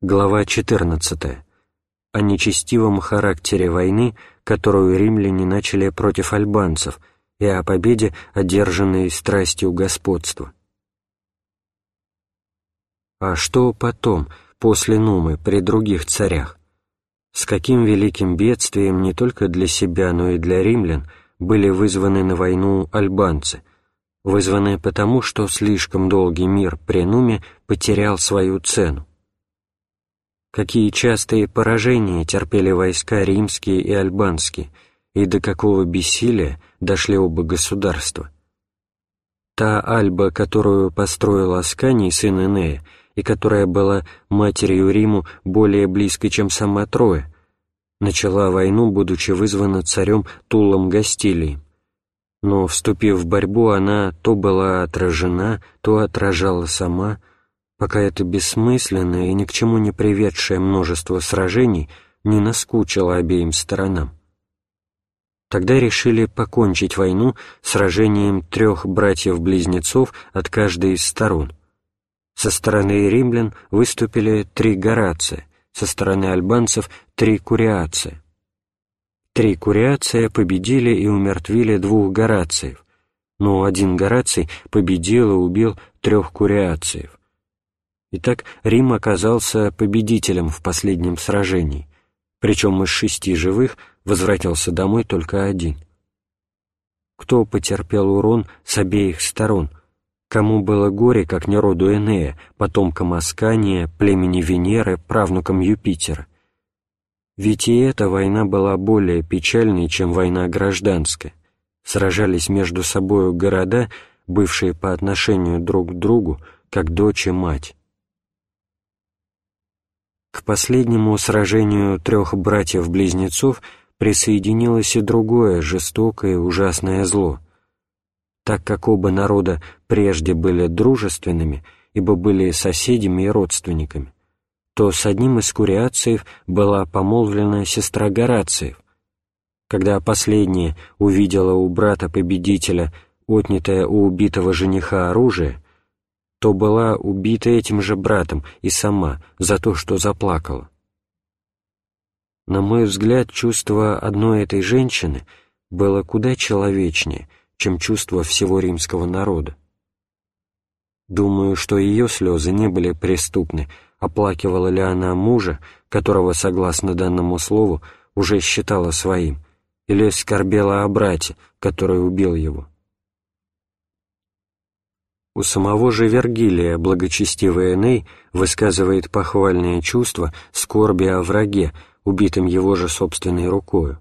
Глава 14. О нечестивом характере войны, которую римляне начали против альбанцев, и о победе, одержанной страстью господства. А что потом, после Нумы, при других царях? С каким великим бедствием не только для себя, но и для римлян были вызваны на войну альбанцы, вызваны потому, что слишком долгий мир при Нуме потерял свою цену какие частые поражения терпели войска римские и альбанские, и до какого бессилия дошли оба государства. Та Альба, которую построил Асканий, сын Энея, и которая была матерью Риму более близкой, чем сама Троя, начала войну, будучи вызвана царем Тулом Гастилием. Но, вступив в борьбу, она то была отражена, то отражала сама, пока это бессмысленное и ни к чему не приведшее множество сражений не наскучило обеим сторонам. Тогда решили покончить войну сражением трех братьев-близнецов от каждой из сторон. Со стороны римлян выступили три Горация, со стороны альбанцев — три Куриация. Три Куриация победили и умертвили двух Горациев, но один Гораций победил и убил трех Куриациев. Итак, Рим оказался победителем в последнем сражении, причем из шести живых возвратился домой только один. Кто потерпел урон с обеих сторон? Кому было горе, как не роду Энея, потомкам Аскания, племени Венеры, правнукам Юпитера? Ведь и эта война была более печальной, чем война гражданская. Сражались между собою города, бывшие по отношению друг к другу, как дочь и мать. К последнему сражению трех братьев-близнецов присоединилось и другое жестокое и ужасное зло. Так как оба народа прежде были дружественными, ибо были соседями и родственниками, то с одним из куриациев была помолвлена сестра Горациев. Когда последняя увидела у брата-победителя отнятое у убитого жениха оружие, то была убита этим же братом и сама за то, что заплакала. На мой взгляд, чувство одной этой женщины было куда человечнее, чем чувство всего римского народа. Думаю, что ее слезы не были преступны, оплакивала ли она мужа, которого, согласно данному слову, уже считала своим, или скорбела о брате, который убил его. У самого же Вергилия благочестивый Эней высказывает похвальные чувства скорби о враге, убитом его же собственной рукою.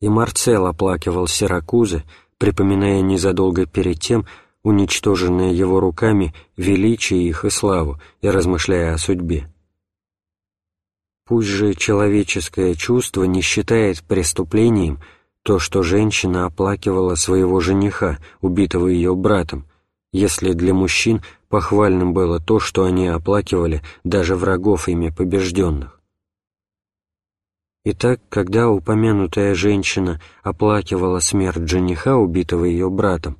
И Марцел оплакивал Сиракузы, припоминая незадолго перед тем уничтоженное его руками величие их и славу и размышляя о судьбе. Пусть же человеческое чувство не считает преступлением то, что женщина оплакивала своего жениха, убитого ее братом, если для мужчин похвальным было то, что они оплакивали даже врагов ими побежденных. Итак, когда упомянутая женщина оплакивала смерть жениха, убитого ее братом,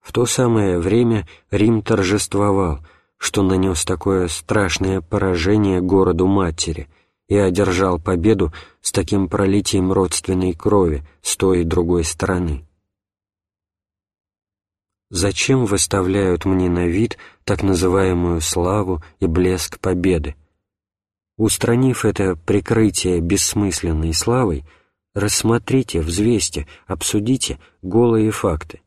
в то самое время Рим торжествовал, что нанес такое страшное поражение городу-матери и одержал победу с таким пролитием родственной крови с той и другой стороны. Зачем выставляют мне на вид так называемую славу и блеск победы? Устранив это прикрытие бессмысленной славой, рассмотрите, взвесьте, обсудите голые факты.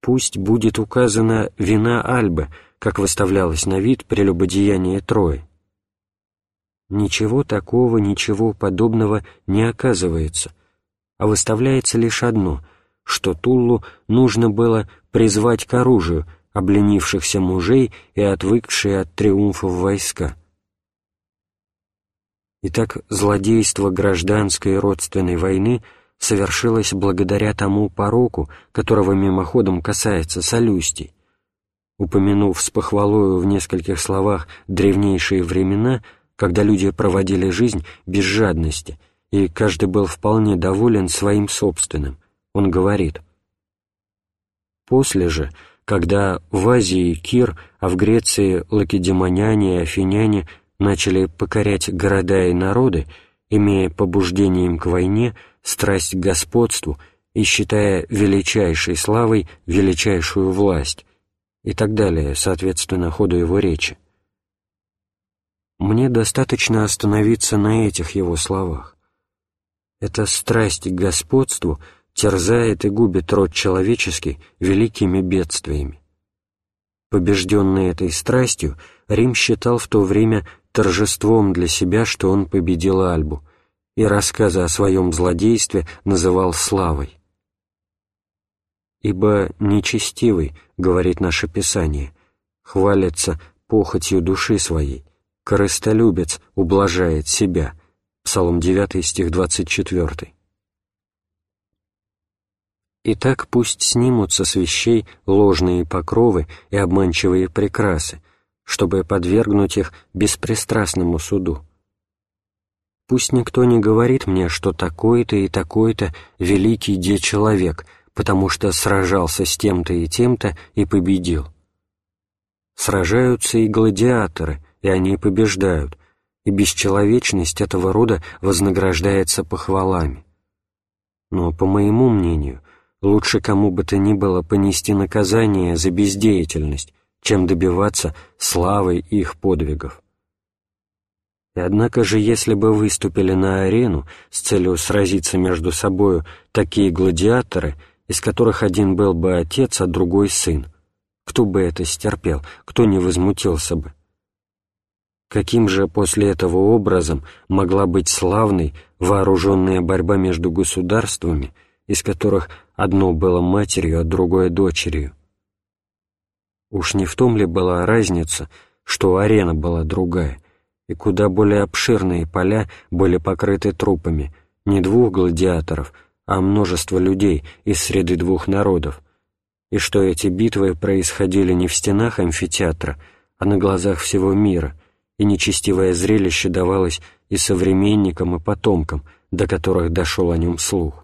Пусть будет указана вина Альбы, как выставлялась на вид прелюбодеяние Трои. Ничего такого, ничего подобного не оказывается, а выставляется лишь одно — что Туллу нужно было призвать к оружию обленившихся мужей и отвыкшие от триумфов войска. Итак, злодейство гражданской и родственной войны совершилось благодаря тому пороку, которого мимоходом касается Солюстий. Упомянув с похвалою в нескольких словах древнейшие времена, когда люди проводили жизнь без жадности, и каждый был вполне доволен своим собственным, он говорит «После же, когда в Азии Кир, а в Греции лакедемоняне и афиняне начали покорять города и народы, имея побуждением к войне страсть к господству и считая величайшей славой величайшую власть, и так далее, соответственно ходу его речи. Мне достаточно остановиться на этих его словах. Эта страсть к господству терзает и губит род человеческий великими бедствиями. Побежденный этой страстью, Рим считал в то время торжеством для себя, что он победил Альбу, и рассказы о своем злодействе называл славой. «Ибо нечестивый, — говорит наше Писание, — хвалится похотью души своей, корыстолюбец ублажает себя». Псалом 9, стих 24. Итак, пусть снимутся с вещей ложные покровы и обманчивые прекрасы, чтобы подвергнуть их беспристрастному суду. Пусть никто не говорит мне, что такой-то и такой-то великий де человек, потому что сражался с тем-то и тем-то и победил. Сражаются и гладиаторы, и они побеждают, и бесчеловечность этого рода вознаграждается похвалами. Но, по моему мнению, лучше кому бы то ни было понести наказание за бездеятельность, чем добиваться славы их подвигов. И однако же, если бы выступили на арену с целью сразиться между собою такие гладиаторы, из которых один был бы отец, а другой сын, кто бы это стерпел, кто не возмутился бы? Каким же после этого образом могла быть славной вооруженная борьба между государствами, из которых одно было матерью, а другое дочерью? Уж не в том ли была разница, что арена была другая, и куда более обширные поля были покрыты трупами не двух гладиаторов, а множество людей из среды двух народов, и что эти битвы происходили не в стенах амфитеатра, а на глазах всего мира, и нечестивое зрелище давалось и современникам, и потомкам, до которых дошел о нем слух.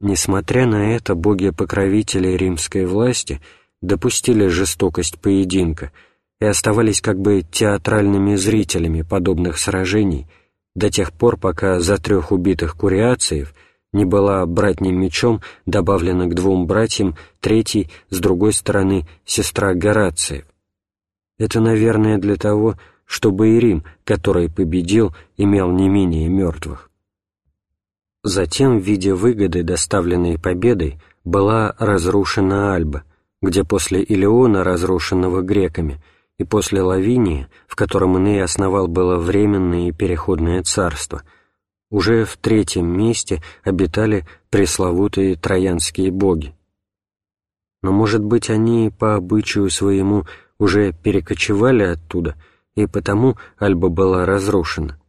Несмотря на это, боги-покровители римской власти допустили жестокость поединка и оставались как бы театральными зрителями подобных сражений до тех пор, пока за трех убитых куриациев не была братним мечом добавлена к двум братьям третий, с другой стороны, сестра Горациев, это, наверное, для того, чтобы и Рим, который победил, имел не менее мертвых. Затем, в виде выгоды, доставленной победой, была разрушена Альба, где после Илеона, разрушенного греками, и после Лавинии, в котором Иней основал было временное и переходное царство, уже в третьем месте обитали пресловутые троянские боги. Но, может быть, они по обычаю своему уже перекочевали оттуда, и потому Альба была разрушена.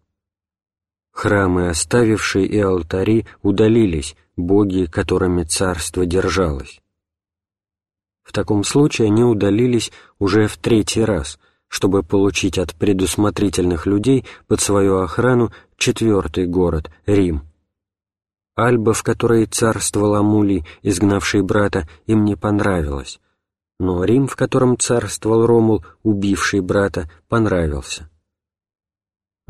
Храмы, оставившие и алтари, удалились, боги, которыми царство держалось. В таком случае они удалились уже в третий раз, чтобы получить от предусмотрительных людей под свою охрану четвертый город — Рим. Альба, в которой царствовал Амулий, изгнавший брата, им не понравилась, но Рим, в котором царствовал Ромул, убивший брата, понравился.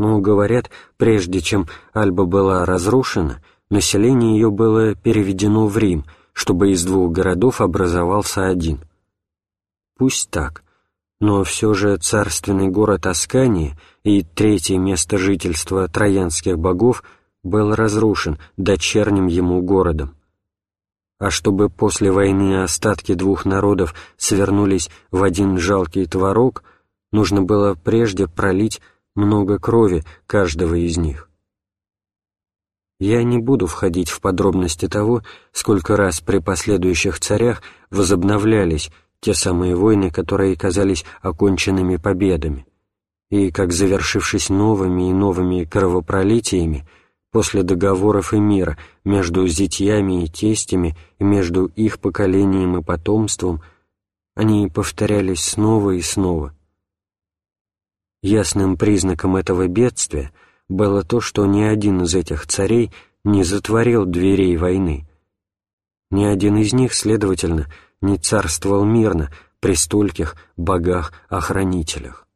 Но, говорят, прежде чем Альба была разрушена, население ее было переведено в Рим, чтобы из двух городов образовался один. Пусть так, но все же царственный город Аскания и третье место жительства троянских богов был разрушен дочерним ему городом а чтобы после войны остатки двух народов свернулись в один жалкий творог, нужно было прежде пролить много крови каждого из них. Я не буду входить в подробности того, сколько раз при последующих царях возобновлялись те самые войны, которые казались оконченными победами, и как, завершившись новыми и новыми кровопролитиями, после договоров и мира между зятьями и тестями и между их поколением и потомством, они повторялись снова и снова. Ясным признаком этого бедствия было то, что ни один из этих царей не затворил дверей войны. Ни один из них, следовательно, не царствовал мирно при стольких богах-охранителях.